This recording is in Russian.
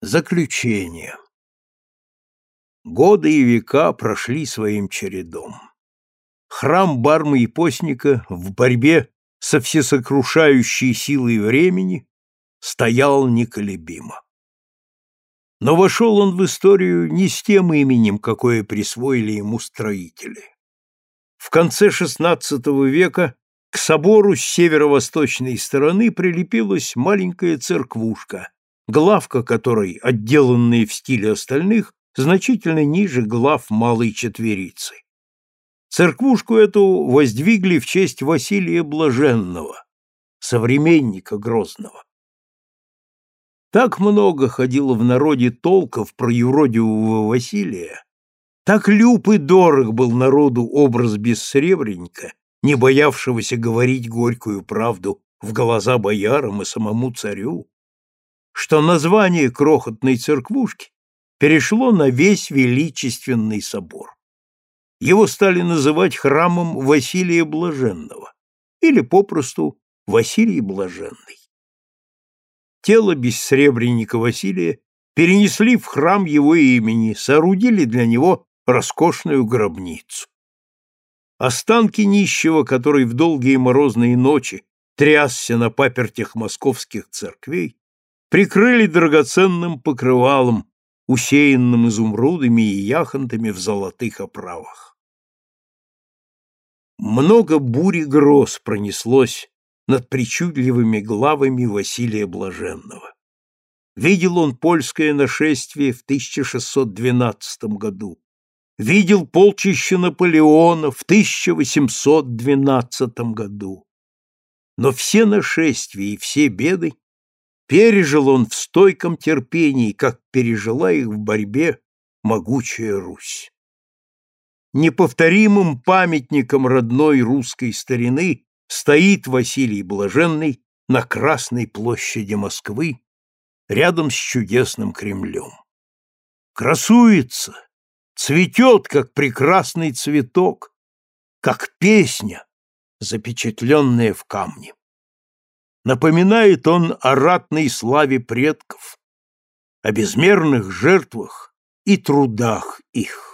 Заключение. Годы и века прошли своим чередом. Храм Бармы и Постника в борьбе со всесокрушающей силой времени стоял неколебимо. Но вошел он в историю не с тем именем, какое присвоили ему строители. В конце XVI века к собору с северо-восточной стороны прилепилась маленькая церквушка, главка которой, отделанные в стиле остальных, значительно ниже глав малой четверицы. Церквушку эту воздвигли в честь Василия Блаженного, современника Грозного. Так много ходило в народе толков про юродивого Василия, так люб и дорог был народу образ бессребренника, не боявшегося говорить горькую правду в глаза боярам и самому царю, что название крохотной церквушки перешло на весь величественный собор. Его стали называть храмом Василия Блаженного или попросту Василий Блаженный. Тело бессребренника Василия перенесли в храм его имени, соорудили для него роскошную гробницу. Останки нищего, который в долгие морозные ночи трясся на папертях московских церквей, прикрыли драгоценным покрывалом, усеянным изумрудами и яхонтами в золотых оправах. Много бури гроз пронеслось над причудливыми главами Василия Блаженного. Видел он польское нашествие в 1612 году, видел полчища Наполеона в 1812 году. Но все нашествия и все беды Пережил он в стойком терпении, как пережила их в борьбе могучая Русь. Неповторимым памятником родной русской старины стоит Василий Блаженный на Красной площади Москвы рядом с чудесным Кремлем. Красуется, цветет, как прекрасный цветок, как песня, запечатленная в камне. Напоминает он о ратной славе предков, о безмерных жертвах и трудах их.